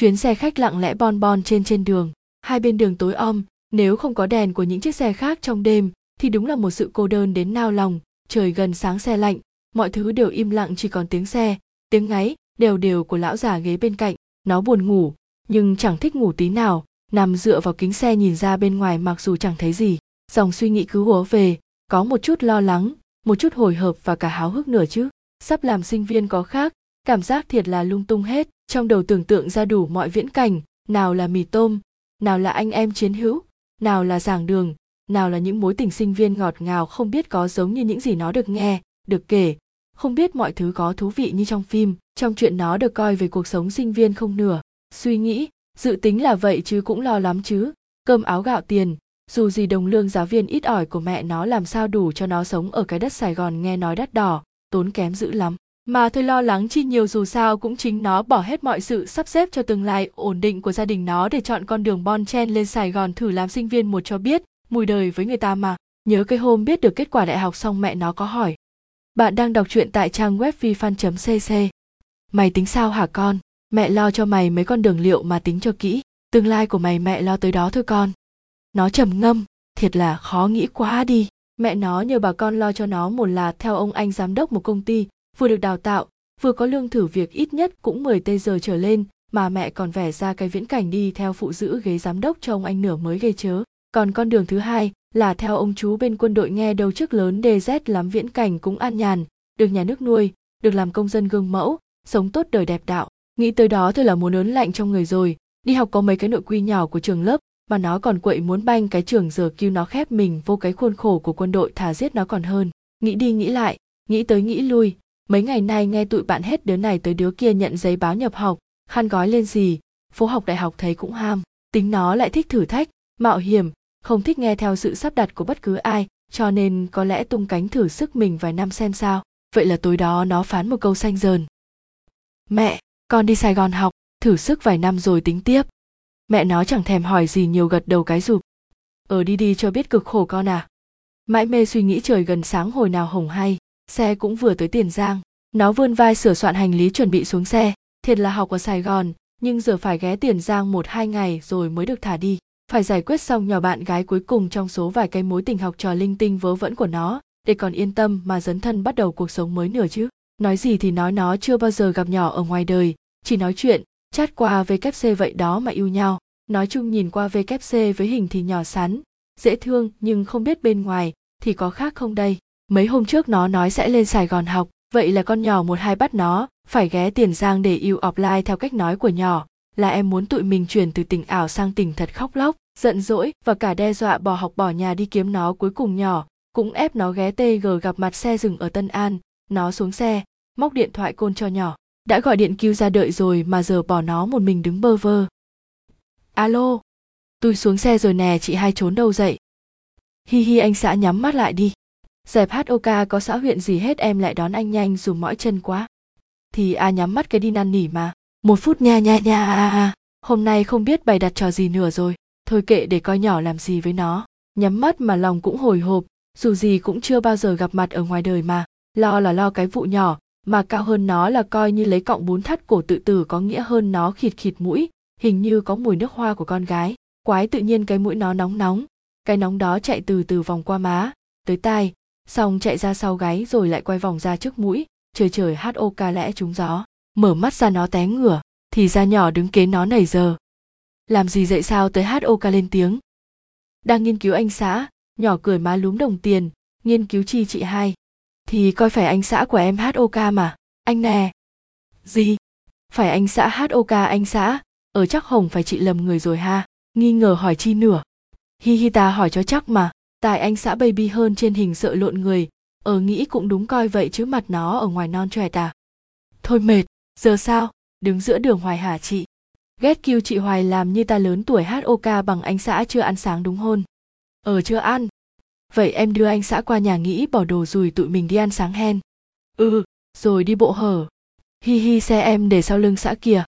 chuyến xe khách lặng lẽ bon bon trên trên đường. Hai bên đường tối om, nếu không có đèn của những chiếc xe khác trong đêm, thì đúng là một sự cô đơn đến nao lòng. Trời gần sáng xe lạnh, mọi thứ đều im lặng chỉ còn tiếng xe, tiếng ngáy, đều đều của lão già ghế bên cạnh. Nó buồn ngủ, nhưng chẳng thích ngủ tí nào, nằm dựa vào kính xe nhìn ra bên ngoài mặc dù chẳng thấy gì. Dòng suy nghĩ cứ húa về, có một chút lo lắng, một chút hồi hộp và cả háo hức nữa chứ. Sắp làm sinh viên có khác, cảm giác thiệt là lung tung hết trong đầu tưởng tượng ra đủ mọi viễn cảnh, nào là mì tôm, nào là anh em chiến hữu, nào là giảng đường, nào là những mối tình sinh viên ngọt ngào không biết có giống như những gì nó được nghe, được kể. Không biết mọi thứ có thú vị như trong phim, trong chuyện nó được coi về cuộc sống sinh viên không nửa. Suy nghĩ, dự tính là vậy chứ cũng lo lắm chứ. Cơm áo gạo tiền, dù gì đồng lương giáo viên ít ỏi của mẹ nó làm sao đủ cho nó sống ở cái đất sài gòn nghe nói đắt đỏ, tốn kém dữ lắm mà tôi lo lắng chi nhiều dù sao cũng chính nó bỏ hết mọi sự sắp xếp cho tương lai ổn định của gia đình nó để chọn con đường bon chen lên sài gòn thử làm sinh viên một cho biết, mùi đời với người ta mà. Nhớ cái hôm biết được kết quả đại học xong mẹ nó có hỏi. Bạn đang đọc truyện tại trang web vifan.cc mày tính sao hả con? Mẹ lo cho mày mấy con đường liệu mà tính cho kỹ. Tương lai của mày mẹ lo tới đó thôi con. Nó trầm ngâm. Thiệt là khó nghĩ quá đi. Mẹ nó nhờ bà con lo cho nó một là theo ông anh giám đốc một công ty vừa được đào tạo, vừa có lương thử việc ít nhất cũng 10 tây giờ trở lên, mà mẹ còn vẽ ra cái viễn cảnh đi theo phụ giữ ghế giám đốc cho ông anh nửa mới ghê chớ. Còn con đường thứ hai là theo ông chú bên quân đội nghe đầu chức lớn DZ lắm viễn cảnh cũng an nhàn, được nhà nước nuôi, được làm công dân gương mẫu, sống tốt đời đẹp đạo. Nghĩ tới đó thôi là muốn ớn lạnh trong người rồi. Đi học có mấy cái nội quy nhỏ của trường lớp mà nó còn quậy muốn banh cái trường giờ kêu nó khép mình vô cái khuôn khổ của quân đội thả giết nó còn hơn. Nghĩ đi nghĩ lại, nghĩ tới nghĩ lui mấy ngày nay nghe tụi bạn hết đứa này tới đứa kia nhận giấy báo nhập học, khăn gói lên gì, phố học đại học thấy cũng ham, tính nó lại thích thử thách, mạo hiểm, không thích nghe theo sự sắp đặt của bất cứ ai, cho nên có lẽ tung cánh thử sức mình vài năm xem sao. Vậy là tối đó nó phán một câu xanh dờn. Mẹ, con đi sài gòn học, thử sức vài năm rồi tính tiếp. Mẹ nó chẳng thèm hỏi gì nhiều gật đầu cái rụp. Ở đi đi cho biết cực khổ con à. Mãi mê suy nghĩ trời gần sáng hồi nào hồng hay xe cũng vừa tới tiền giang. Nó vươn vai sửa soạn hành lý chuẩn bị xuống xe. Thiệt là học ở sài gòn, nhưng giờ phải ghé tiền giang một hai ngày rồi mới được thả đi. Phải giải quyết xong nhỏ bạn gái cuối cùng trong số vài cái mối tình học trò linh tinh vớ vẩn của nó, để còn yên tâm mà dấn thân bắt đầu cuộc sống mới nửa chứ. Nói gì thì nói nó chưa bao giờ gặp nhỏ ở ngoài đời, chỉ nói chuyện, chat qua vkc vậy đó mà yêu nhau. Nói chung nhìn qua vkc với hình thì nhỏ sắn dễ thương nhưng không biết bên ngoài thì có khác không đây? Mấy hôm trước nó nói sẽ lên sài gòn học, vậy là con nhỏ một hai bắt nó, phải ghé tiền giang để yêu offline theo cách nói của nhỏ. Là em muốn tụi mình chuyển từ tình ảo sang tình thật khóc lóc, giận dỗi và cả đe dọa bỏ học bỏ nhà đi kiếm nó cuối cùng nhỏ, cũng ép nó ghé tg gặp mặt xe dừng ở tân an. Nó xuống xe, móc điện thoại côn cho nhỏ. Đã gọi điện cứu ra đợi rồi mà giờ bỏ nó một mình đứng bơ vơ. Alo, tôi xuống xe rồi nè, chị hai trốn đâu dậy? Hi hi, anh xã nhắm mắt lại đi dẹp HOK có xã huyện gì hết em lại đón anh nhanh dù mỏi chân quá. Thì a à nhắm mắt cái đi năn nỉ mà. Một phút nha nha nha a à, hôm nay không biết bày đặt trò gì nữa rồi. Thôi kệ để coi nhỏ làm gì với nó. Nhắm mắt mà lòng cũng hồi hộp. Dù gì cũng chưa bao giờ gặp mặt ở ngoài đời mà. Lo là lo cái vụ nhỏ. Mà cao hơn nó là coi như lấy cọng bún thắt cổ tự tử có nghĩa hơn nó khịt khịt mũi. Hình như có mùi nước hoa của con gái. Quái tự nhiên cái mũi nó nóng nóng. Cái nóng đó chạy từ từ vòng qua má. Tới tai xong chạy ra sau gáy rồi lại quay vòng ra trước mũi, trời trời hát ô ca lẽ trúng gió. Mở mắt ra nó té ngửa, thì ra nhỏ đứng kế nó nảy giờ. Làm gì dậy sao tới hát ô ca lên tiếng? Đang nghiên cứu anh xã, nhỏ cười má lúm đồng tiền, nghiên cứu chi chị hai. Thì coi phải anh xã của em hát ô ca mà, anh nè. Gì? Phải anh xã hát ô ca anh xã, ở chắc hồng phải chị lầm người rồi ha, nghi ngờ hỏi chi nửa. Hi hi ta hỏi cho chắc mà tại anh xã baby hơn trên hình sợ lộn người, ở nghĩ cũng đúng coi vậy chứ mặt nó ở ngoài non trẻ à thôi mệt, giờ sao? Đứng giữa đường hoài hả chị. Ghét kêu chị hoài làm như ta lớn tuổi hát ok bằng anh xã chưa ăn sáng đúng hôn. Ở chưa ăn. Vậy em đưa anh xã qua nhà nghĩ bỏ đồ rùi tụi mình đi ăn sáng hen. Ừ rồi đi bộ hở. Hi hi, xe em để sau lưng xã kìa.